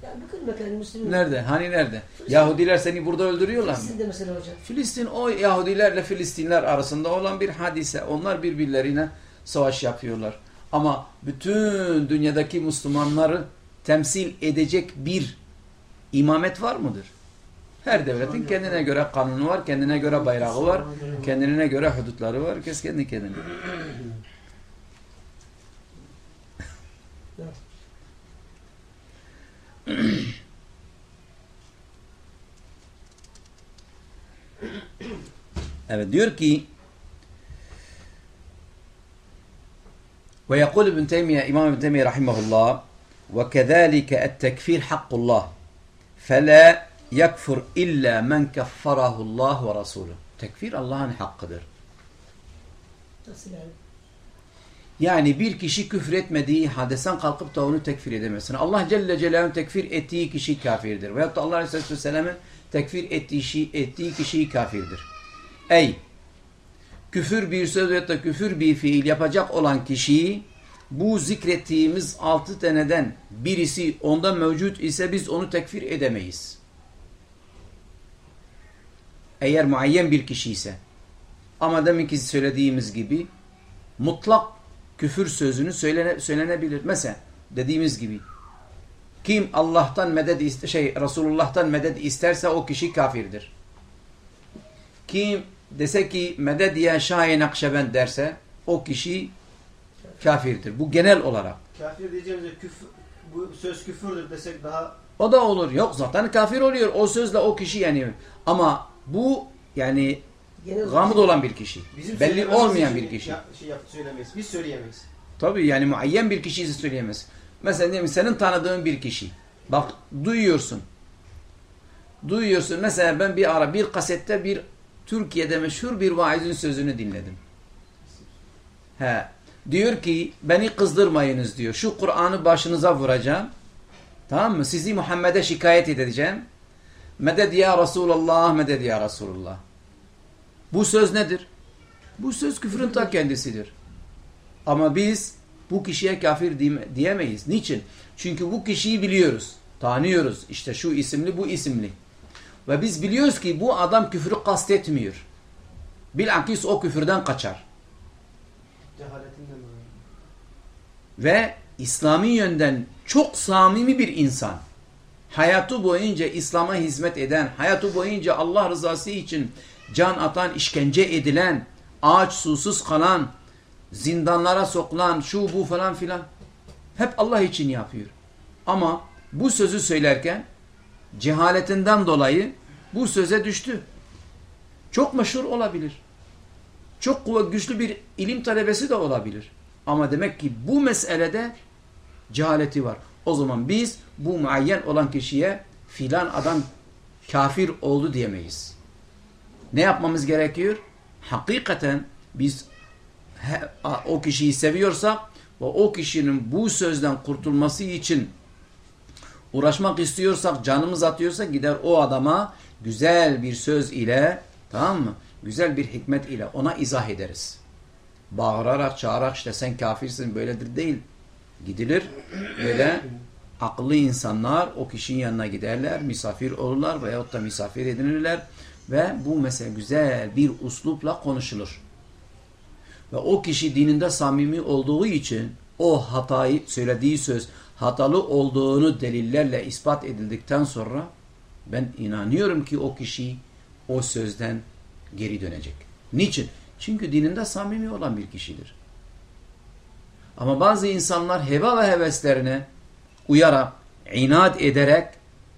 [SPEAKER 3] Bakın bakalım Müslüman.
[SPEAKER 1] Nerede? Hani nerede? Filistin. Yahudiler seni burada öldürüyorlar Filistin'de
[SPEAKER 3] mı? Filistin'de mesela hocam.
[SPEAKER 1] Filistin o Yahudilerle Filistinler arasında olan bir hadise. Onlar birbirlerine savaş yapıyorlar. Ama bütün dünyadaki Müslümanları temsil edecek bir imamet var mıdır? Her devletin kendine göre kanunu var, kendine göre bayrağı var, kendine göre hudutları var. Herkes kendi kendine. Evet diyor ki ve yekul İbn Teymiye İmam İbn Teymiye rahimahullah ve kezalike et-tekfir haqqullah fela yekfur illa men keffarahullah ve rasuluh. Tekfir Allah'ın hakkıdır.
[SPEAKER 3] nasıl yani?
[SPEAKER 1] Yani bir kişi küfür etmediği halde sen kalkıp da onu tekfir edemezsin. Allah Celle Celaluhu'nun tekfir ettiği kişi kafirdir. Veyahut da Allah Aleyhisselatü Vesselam'ın tekfir ettiği, şey, ettiği kişi kafirdir. Ey küfür bir söz veyahut da küfür bir fiil yapacak olan kişiyi bu zikrettiğimiz altı taneden birisi onda mevcut ise biz onu tekfir edemeyiz. Eğer muayyen bir kişi ise. Ama deminki söylediğimiz gibi mutlak küfür sözünü söylene, söylenebilir. Mesela dediğimiz gibi kim Allah'tan medet iste şey Resulullah'tan medet isterse o kişi kafirdir. Kim dese ki medet ya Şah-ı Nakşibend derse o kişi kafirdir. Bu genel olarak.
[SPEAKER 2] Kafir diyeceğimizde küfür, bu söz küfürdür desek daha
[SPEAKER 1] O da olur. Yok zaten kafir oluyor. O sözle o kişi yani. Ama bu yani
[SPEAKER 3] Genel
[SPEAKER 1] olan bir kişi.
[SPEAKER 2] bizim
[SPEAKER 1] Belli olmayan bir kişi.
[SPEAKER 2] Ya, şey yap, söylemeyiz. Biz söyleyemeyiz.
[SPEAKER 1] Tabii yani muayyen bir kişiyi söyleyemez. Mesela diyelim senin tanıdığın bir kişi. Bak duyuyorsun. Duyuyorsun. Mesela ben bir ara bir kasette bir Türkiye'de meşhur bir vaizin sözünü dinledim. He. Diyor ki beni kızdırmayınız diyor. Şu Kur'an'ı başınıza vuracağım. Tamam mı? Sizi Muhammed'e şikayet edeceğim. Meded ya Resulallah, meded ya Resulullah. Bu söz nedir? Bu söz küfrün ta kendisidir. Ama biz bu kişiye kafir diyeme- diyemeyiz. Niçin? Çünkü bu kişiyi biliyoruz. Tanıyoruz. İşte şu isimli bu isimli. Ve biz biliyoruz ki bu adam küfrü kastetmiyor. Bilakis o küfürden kaçar.
[SPEAKER 2] Cehaletinden.
[SPEAKER 1] Ve İslami yönden çok samimi bir insan. Hayatı boyunca İslam'a hizmet eden, hayatı boyunca Allah rızası için can atan, işkence edilen, ağaç susuz kalan, zindanlara sokulan, şu bu falan filan. Hep Allah için yapıyor. Ama bu sözü söylerken cehaletinden dolayı bu söze düştü. Çok meşhur olabilir. Çok güçlü bir ilim talebesi de olabilir. Ama demek ki bu meselede cehaleti var. O zaman biz bu muayyen olan kişiye filan adam kafir oldu diyemeyiz. Ne yapmamız gerekiyor? Hakikaten biz o kişiyi seviyorsak ve o kişinin bu sözden kurtulması için uğraşmak istiyorsak, canımız atıyorsa gider o adama güzel bir söz ile tamam mı? Güzel bir hikmet ile ona izah ederiz. Bağırarak, çağırarak işte sen kafirsin böyledir değil. Gidilir böyle akıllı insanlar o kişinin yanına giderler, misafir olurlar veyahut da misafir edinirler ve bu mesele güzel bir uslupla konuşulur. Ve o kişi dininde samimi olduğu için o hatayı söylediği söz hatalı olduğunu delillerle ispat edildikten sonra ben inanıyorum ki o kişi o sözden geri dönecek. Niçin? Çünkü dininde samimi olan bir kişidir. Ama bazı insanlar heva ve heveslerine uyarak, inat ederek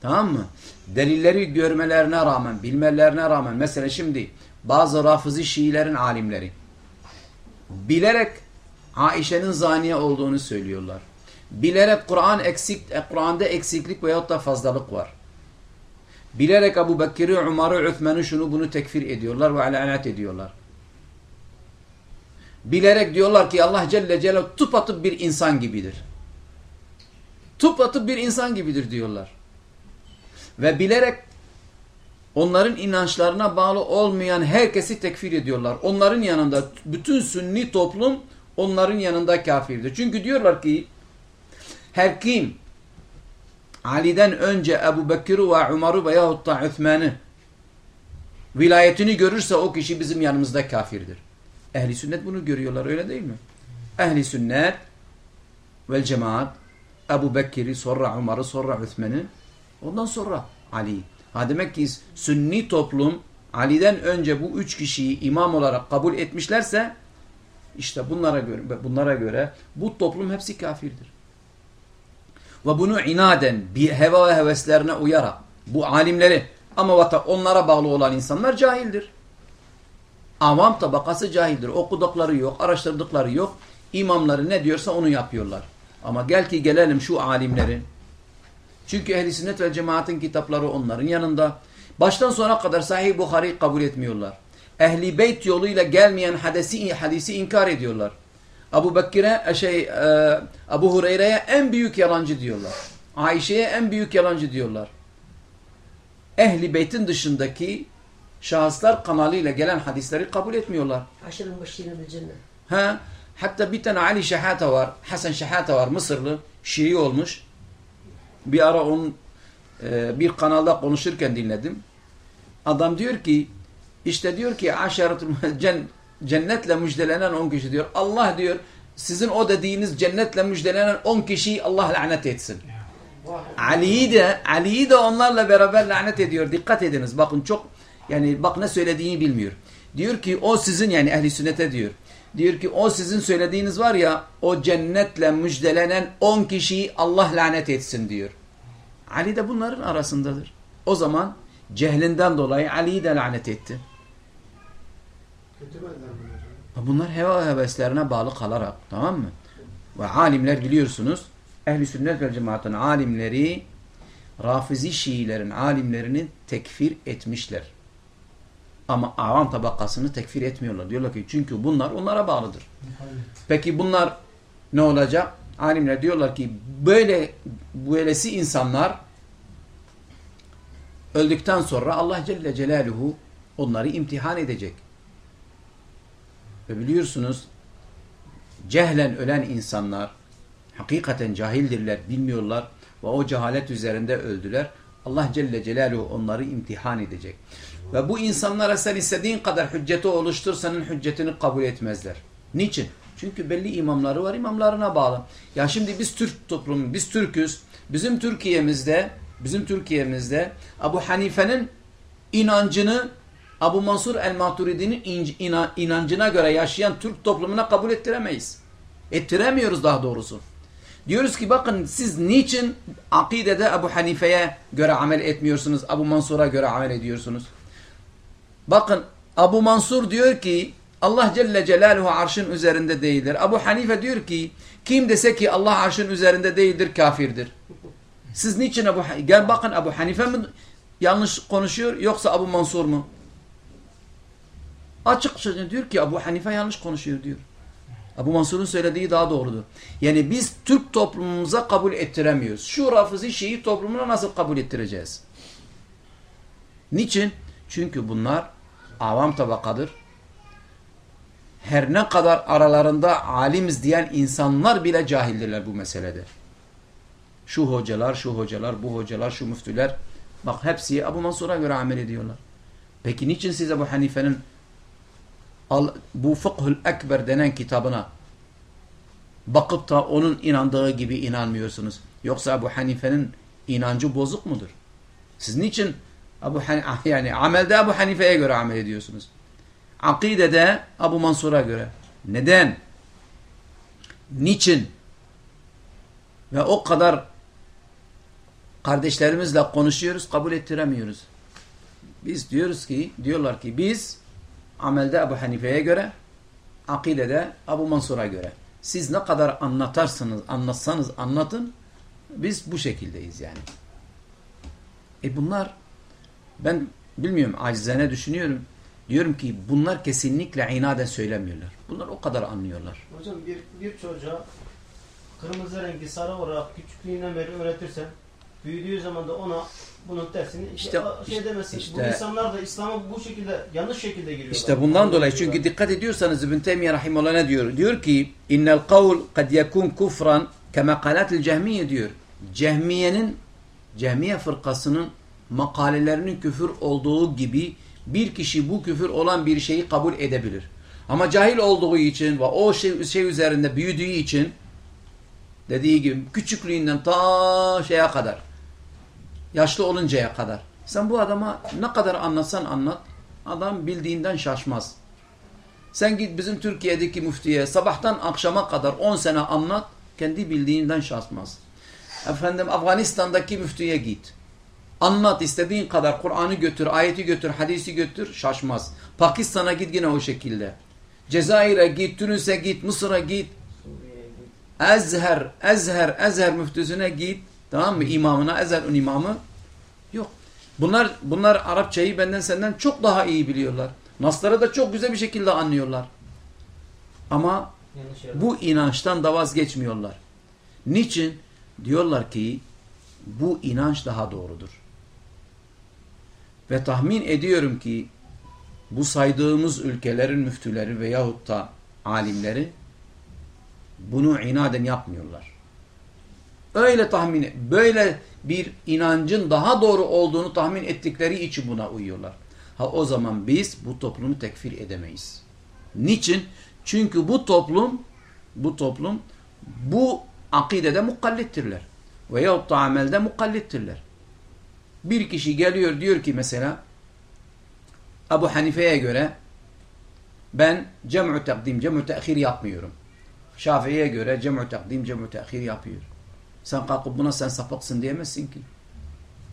[SPEAKER 1] tamam mı? Delilleri görmelerine rağmen, bilmelerine rağmen mesela şimdi bazı rafızi Şiilerin alimleri bilerek Aişe'nin zaniye olduğunu söylüyorlar. Bilerek Kur'an eksik, e, Kur'an'da eksiklik veyahut da fazlalık var. Bilerek Ebu Bekir'i, Umar'ı, Üthmen'i şunu bunu tekfir ediyorlar ve alanet ediyorlar. Bilerek diyorlar ki Allah Celle Celaluhu tıpatıp bir insan gibidir. Tıpatıp bir insan gibidir diyorlar. Ve bilerek onların inançlarına bağlı olmayan herkesi tekfir ediyorlar. Onların yanında bütün sünni toplum onların yanında kafirdir. Çünkü diyorlar ki her kim Ali'den önce Ebu Bekir'i ve Umar'ı veyahut da Üthman'ı vilayetini görürse o kişi bizim yanımızda kafirdir. Ehli sünnet bunu görüyorlar öyle değil mi? Ehli sünnet vel cemaat Ebu Bekir'i sonra Umar'ı sonra Üthman'ı ondan sonra Ali. Ha demek ki sünni toplum Ali'den önce bu üç kişiyi imam olarak kabul etmişlerse işte bunlara göre, bunlara göre bu toplum hepsi kafirdir. Ve bunu inaden bir heva ve heveslerine uyarak bu alimleri ama vata onlara bağlı olan insanlar cahildir. Avam tabakası cahildir. Okudukları yok, araştırdıkları yok. İmamları ne diyorsa onu yapıyorlar. Ama gel ki gelelim şu alimlerin. Çünkü ehli sünnet ve cemaatin kitapları onların yanında. Baştan sona kadar Sahih Bukhari kabul etmiyorlar. Ehli beyt yoluyla gelmeyen hadisi, hadisi inkar ediyorlar. Abu Bekir'e şey e, Abu Hureyre'ye en büyük yalancı diyorlar. Ayşe'ye en büyük yalancı diyorlar. Ehli beytin dışındaki şahıslar kanalıyla gelen hadisleri kabul etmiyorlar.
[SPEAKER 3] Aşırı başıyla cennet.
[SPEAKER 1] Ha, hatta bir tane Ali Şahata var, Hasan Şahata var, Mısırlı, Şii olmuş. Bir ara onun e, bir kanalda konuşurken dinledim. Adam diyor ki, işte diyor ki aşaretul cen, cennetle müjdelenen on kişi diyor. Allah diyor sizin o dediğiniz cennetle müjdelenen 10 kişiyi Allah lanet etsin. Ali'yi de Ali'yi de onlarla beraber lanet ediyor. Dikkat ediniz. Bakın çok yani bak ne söylediğini bilmiyor. Diyor ki o sizin yani ehli sünnete diyor. Diyor ki o sizin söylediğiniz var ya o cennetle müjdelenen 10 kişiyi Allah lanet etsin diyor. Ali de bunların arasındadır. O zaman cehlinden dolayı Ali'yi de lanet etti.
[SPEAKER 2] Bunlar.
[SPEAKER 1] Heva heveslerine bağlı kalarak tamam mı? Ve alimler biliyorsunuz ehli sünnet ve cemaatin alimleri Rafizi Şiilerin alimlerini tekfir etmişler. Ama avam tabakasını tekfir etmiyorlar. Diyorlar ki çünkü bunlar onlara bağlıdır. Peki bunlar ne olacak? Alimler diyorlar ki böyle böylesi insanlar öldükten sonra Allah Celle Celaluhu onları imtihan edecek. Ve biliyorsunuz cehlen ölen insanlar hakikaten cahildirler, bilmiyorlar ve o cehalet üzerinde öldüler. Allah Celle Celaluhu onları imtihan edecek. Ve bu insanlara sen istediğin kadar hücceti oluştur, senin hüccetini kabul etmezler. Niçin? Çünkü belli imamları var, imamlarına bağlı. Ya şimdi biz Türk toplumu, biz Türküz. Bizim Türkiye'mizde, bizim Türkiye'mizde Abu Hanife'nin inancını Abu Mansur el-Maturidi'nin inancına göre yaşayan Türk toplumuna kabul ettiremeyiz. Ettiremiyoruz daha doğrusu. Diyoruz ki bakın siz niçin akidede Abu Hanife'ye göre amel etmiyorsunuz, Abu Mansur'a göre amel ediyorsunuz? Bakın Abu Mansur diyor ki Allah Celle Celaluhu arşın üzerinde değildir. Abu Hanife diyor ki kim dese ki Allah arşın üzerinde değildir kafirdir. Siz niçin Abu Gel bakın Abu Hanife mi yanlış konuşuyor yoksa Abu Mansur mu? Açıkça diyor ki Abu Hanife yanlış konuşuyor diyor. Abu Mansur'un söylediği daha doğrudur. Yani biz Türk toplumumuza kabul ettiremiyoruz. Şu Rafizi Şii toplumuna nasıl kabul ettireceğiz? Niçin? Çünkü bunlar avam tabakadır. Her ne kadar aralarında alimiz diyen insanlar bile cahildirler bu meselede. Şu hocalar, şu hocalar, bu hocalar, şu müftüler. Bak hepsi Abu Mansur'a göre amel ediyorlar. Peki niçin siz Ebu Hanife'nin bu Fıkhül Ekber denen kitabına bakıp da onun inandığı gibi inanmıyorsunuz? Yoksa Ebu Hanife'nin inancı bozuk mudur? Siz niçin Abu Hanife, yani amelde Ebu Hanife'ye göre amel ediyorsunuz? Akidede Abu Mansur'a göre. Neden? Niçin? Ve o kadar kardeşlerimizle konuşuyoruz, kabul ettiremiyoruz. Biz diyoruz ki, diyorlar ki biz amelde Ebu Hanife'ye göre, akidede Abu Mansur'a göre. Siz ne kadar anlatarsınız, anlatsanız anlatın, biz bu şekildeyiz yani. E bunlar, ben bilmiyorum, acizane düşünüyorum. Diyorum ki bunlar kesinlikle inaden söylemiyorlar. Bunlar o kadar anlıyorlar.
[SPEAKER 2] Hocam bir, bir çocuğa kırmızı rengi sarı olarak küçüklüğünden beri öğretirsen büyüdüğü zaman da ona bunun tersini işte, şey demesin. Işte, bu insanlar da İslam'a bu şekilde yanlış şekilde giriyorlar.
[SPEAKER 1] İşte bundan dolayı çünkü dikkat ediyorsanız İbn Teymiye rahimehullah ne diyor? Diyor ki innel kavl kad yekun kufran kema kalatil cehmiye diyor. Cehmiye'nin Cehmiye fırkasının makalelerinin küfür olduğu gibi bir kişi bu küfür olan bir şeyi kabul edebilir. Ama cahil olduğu için ve o şey, şey üzerinde büyüdüğü için dediği gibi küçüklüğünden ta şeye kadar yaşlı oluncaya kadar sen bu adama ne kadar anlatsan anlat adam bildiğinden şaşmaz. Sen git bizim Türkiye'deki müftiye sabahtan akşama kadar 10 sene anlat kendi bildiğinden şaşmaz. Efendim Afganistan'daki müftiye git. Anlat istediğin kadar Kur'an'ı götür, ayeti götür, hadisi götür şaşmaz. Pakistan'a git yine o şekilde. Cezayir'e git, Tunus'e git, Mısır'a git. Ezher, Ezher, Ezher müftüsüne git. Tamam mı? İmamına, Ezher'ın imamı. Yok. Bunlar bunlar Arapçayı benden senden çok daha iyi biliyorlar. Nasları da çok güzel bir şekilde anlıyorlar. Ama bu inançtan da vazgeçmiyorlar. Niçin? Diyorlar ki bu inanç daha doğrudur. Ve tahmin ediyorum ki bu saydığımız ülkelerin müftüleri veyahut da alimleri bunu inaden yapmıyorlar. Öyle tahmin, böyle bir inancın daha doğru olduğunu tahmin ettikleri için buna uyuyorlar. Ha o zaman biz bu toplumu tekfir edemeyiz. Niçin? Çünkü bu toplum Bu toplum bu akidede mukallittirler. Veyahut da amelde mukallittirler. Bir kişi geliyor diyor ki mesela Ebu Hanife'ye göre ben cem'u takdim, cem'u te'khir yapmıyorum. Şafii'ye göre cem'u takdim, cem'u te'khir yapıyor. Sen kalkıp buna sen sapıksın diyemezsin ki.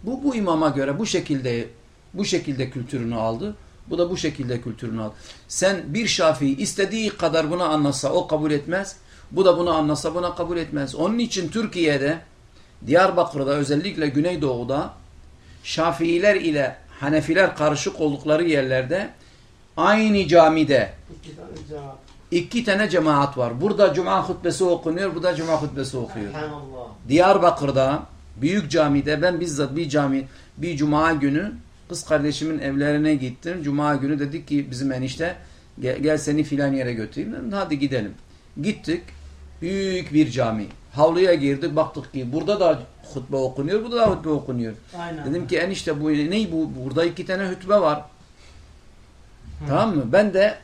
[SPEAKER 1] Bu bu imama göre bu şekilde bu şekilde kültürünü aldı. Bu da bu şekilde kültürünü aldı. Sen bir Şafii istediği kadar buna anlatsa o kabul etmez. Bu da bunu anlatsa buna kabul etmez. Onun için Türkiye'de Diyarbakır'da özellikle Güneydoğu'da Şafiiler ile Hanefiler karışık oldukları yerlerde aynı camide
[SPEAKER 2] İki tane cemaat.
[SPEAKER 1] iki tane cemaat var. Burada cuma hutbesi okunuyor, burada cuma hutbesi okuyor. Diyarbakır'da büyük camide ben bizzat bir cami bir cuma günü kız kardeşimin evlerine gittim. Cuma günü dedik ki bizim enişte gel, gel seni filan yere götüreyim. Dedim, hadi gidelim. Gittik. Büyük bir cami. Havluya girdik baktık ki burada da hutbe okunuyor, burada da hutbe okunuyor.
[SPEAKER 2] Aynen.
[SPEAKER 1] Dedim ki enişte bu ne bu? Burada iki tane hutbe var. Tamam mı? Ben de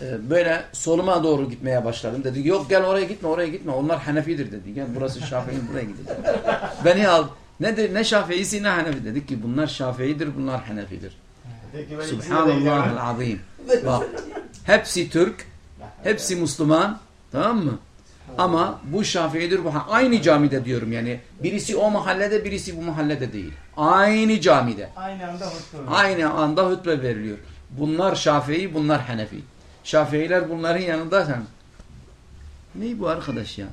[SPEAKER 1] e, böyle soluma doğru gitmeye başladım. Dedi yok gel oraya gitme oraya gitme. Onlar Hanefidir dedi. Gel burası Şafii buraya gidelim. Beni al. Ne, de, ne Şafii'si ne Hanefi. Dedik ki bunlar Şafii'dir bunlar Hanefi'dir. Subhanallah
[SPEAKER 2] giderim.
[SPEAKER 1] azim. Bak hepsi Türk. Hepsi Müslüman. Tamam mı? Ama bu Şafii'dir bu. Aynı camide diyorum yani. Birisi o mahallede birisi bu mahallede değil. Aynı camide.
[SPEAKER 2] Aynı anda hutbe.
[SPEAKER 1] Aynı anda hutbe veriliyor. Bunlar Şafii, bunlar Hanefi. Şafiiler bunların yanında sen. Ne bu arkadaş ya?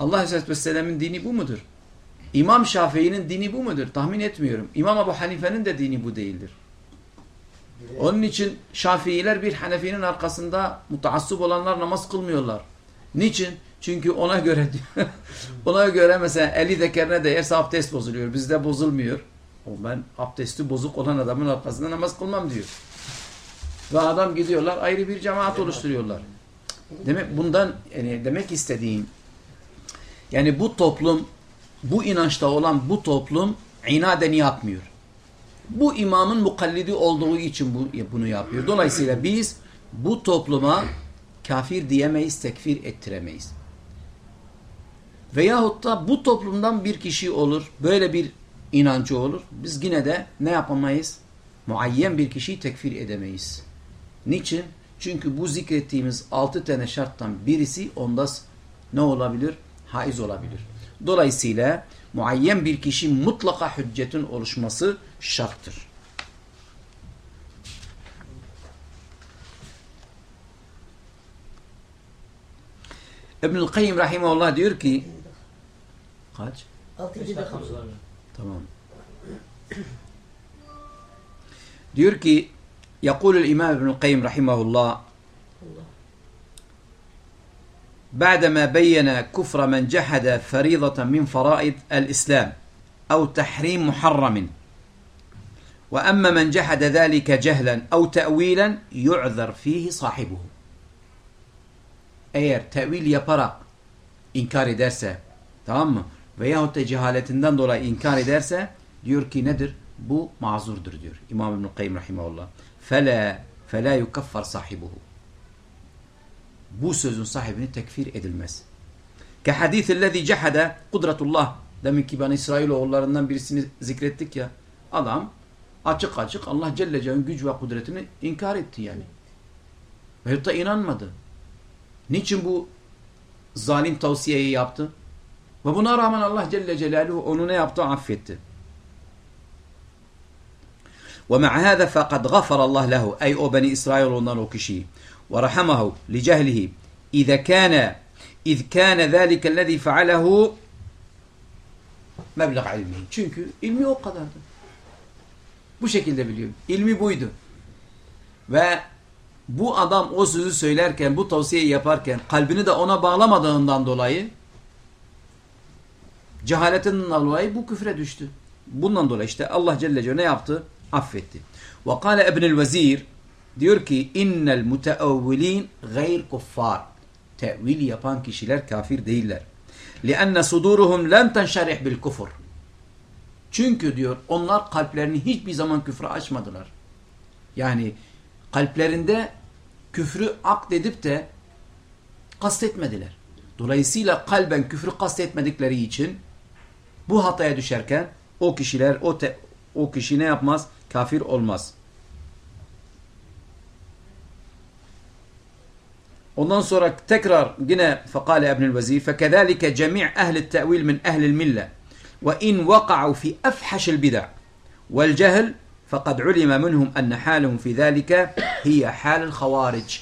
[SPEAKER 1] Allah Aleyhisselatü Vesselam'ın dini bu mudur? İmam Şafii'nin dini bu mudur? Tahmin etmiyorum. İmam Ebu Hanife'nin de dini bu değildir. Onun için Şafiiler bir Hanefi'nin arkasında mutaassup olanlar namaz kılmıyorlar. Niçin? Çünkü ona göre ona göre mesela eli tekerine değerse abdest bozuluyor. Bizde bozulmuyor. O ben abdesti bozuk olan adamın arkasında namaz kılmam diyor. Ve adam gidiyorlar ayrı bir cemaat oluşturuyorlar. Demek bundan yani demek istediğim yani bu toplum bu inançta olan bu toplum inaden yapmıyor. Bu imamın mukallidi olduğu için bu, bunu yapıyor. Dolayısıyla biz bu topluma kafir diyemeyiz, tekfir ettiremeyiz. Veyahut da bu toplumdan bir kişi olur, böyle bir inancı olur. Biz yine de ne yapamayız? Muayyen bir kişiyi tekfir edemeyiz. Niçin? Çünkü bu zikrettiğimiz altı tane şarttan birisi onda ne olabilir? Haiz olabilir. Dolayısıyla muayyen bir kişi mutlaka hüccetin oluşması şarttır. İbnül Kayyim Rahimahullah diyor ki kaç?
[SPEAKER 3] Altıncı dakika.
[SPEAKER 1] Tamam. diyor ki يقول الإمام ابن القيم رحمه الله بعدما بين كفر من جحد فريضة من فرائض الإسلام أو تحريم محرم وأما من جحد ذلك جهلا أو تأويلا يعذر فيه صاحبه eğer tevil yaparak inkar ederse tamam mı? Veyahut da cehaletinden dolayı inkar ederse diyor ki nedir? Bu mazurdur diyor İmam İbn-i Kayyum Rahimahullah. فَلَا فَلَا يُكَفَّرْ صَاحِبُهُ Bu sözün sahibini tekfir edilmez. كَحَدِيثِ الَّذ۪ي جَحَدَ kudretullah. Demek ki ben İsrailoğullarından birisini zikrettik ya. Adam açık açık Allah Celle Celle'nin güç ve kudretini inkar etti yani. Veyahut da inanmadı. Niçin bu zalim tavsiyeyi yaptı? Ve buna rağmen Allah Celle Celaluhu onu ne yaptı? Affetti. ومع هذا فقد غفر الله له أي o beni İsrail ondan o kişiyi ورحمه لجهله إذا كان إذ كان ذلك الذي فعله meblağ ilmi. Çünkü ilmi o kadardı. Bu şekilde biliyor. İlmi buydu. Ve bu adam o sözü söylerken, bu tavsiyeyi yaparken kalbini de ona bağlamadığından dolayı cehaletinden dolayı bu küfre düştü. Bundan dolayı işte Allah Celle Celle ne yaptı? Affetti. Ve kâle İbnül Vezir diyor ki innel muteavvilin gayr kuffar. Tevil yapan kişiler kafir değiller. لِأَنَّ صُدُورُهُمْ لَنْ تَنْشَرِحْ بِالْكُفُرِ Çünkü diyor onlar kalplerini hiçbir zaman küfre açmadılar. Yani kalplerinde küfrü akdedip de Kastetmediler. Dolayısıyla kalben küfrü kastetmedikleri için bu hataya düşerken o kişiler o te, o kişi ne yapmaz? Kafir olmaz. Ondan sonra tekrar yine فقال ابن الوزير فكذلك جميع أهل التأويل من أهل الملة وإن وقعوا في أفحش البدع والجهل فقد علم منهم أن حالهم في ذلك هي حال الخوارج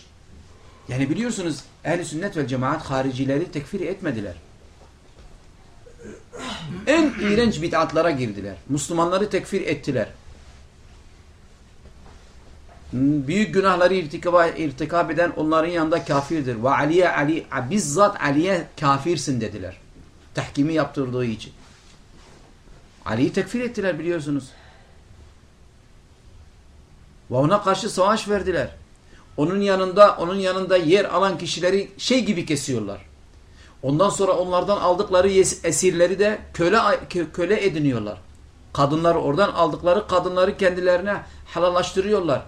[SPEAKER 1] Yani biliyorsunuz ehli sünnet ve cemaat haricileri tekfir etmediler. En iğrenç bid'atlara girdiler. Müslümanları tekfir ettiler. Büyük günahları irtikaba, irtikab eden onların yanında kafirdir. Ve Aliye Ali bizzat Aliye kafirsin dediler. Tahkimi yaptırdığı için. Ali'yi tekfir ettiler biliyorsunuz. Ve ona karşı savaş verdiler. Onun yanında onun yanında yer alan kişileri şey gibi kesiyorlar. Ondan sonra onlardan aldıkları esirleri de köle köle ediniyorlar. Kadınlar oradan aldıkları kadınları kendilerine halallaştırıyorlar.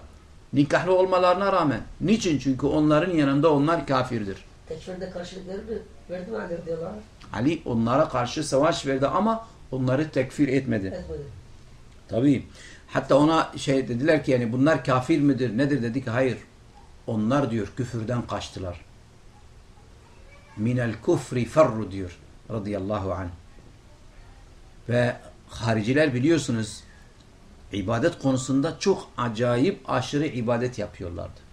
[SPEAKER 1] Nikahlı olmalarına rağmen. Niçin? Çünkü onların yanında onlar kafirdir.
[SPEAKER 3] Tekfirde karşılık verdi, verdi mi Ali diyorlar.
[SPEAKER 1] Ali onlara karşı savaş verdi ama onları tekfir etmedi.
[SPEAKER 3] Etmedi.
[SPEAKER 1] Tabii. Hatta ona şey dediler ki yani bunlar kafir midir nedir dedi ki hayır. Onlar diyor küfürden kaçtılar. Minel kufri ferru diyor radıyallahu anh. Ve hariciler biliyorsunuz ibadet konusunda çok acayip aşırı ibadet yapıyorlardı.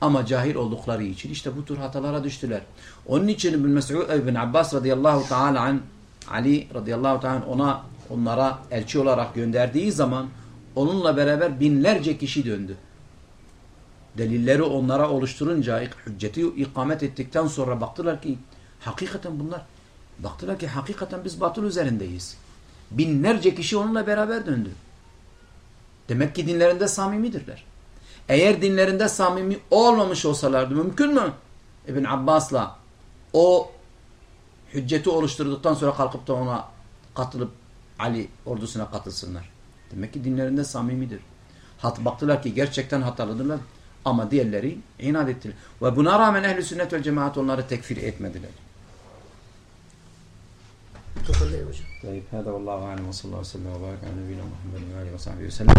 [SPEAKER 1] Ama cahil oldukları için işte bu tür hatalara düştüler. Onun için İbn Mes'ud İbn Abbas radıyallahu taala an Ali radıyallahu taala ona onlara elçi olarak gönderdiği zaman onunla beraber binlerce kişi döndü. Delilleri onlara oluşturunca hücceti ikamet ettikten sonra baktılar ki hakikaten bunlar baktılar ki hakikaten biz batıl üzerindeyiz. Binlerce kişi onunla beraber döndü. Demek ki dinlerinde samimidirler. Eğer dinlerinde samimi olmamış olsalardı mümkün mü? İbn Abbas'la o hücceti oluşturduktan sonra kalkıp da ona katılıp Ali ordusuna katılsınlar. Demek ki dinlerinde samimidir. Hat baktılar ki gerçekten hatalıdırlar ama diğerleri inat ettiler. Ve buna rağmen ehl-i sünnet ve cemaat onları tekfir etmediler. طيب هذا والله أعلم وصلى الله وسلم وبارك على نبينا محمد وعلى اله وصحبه وسلم.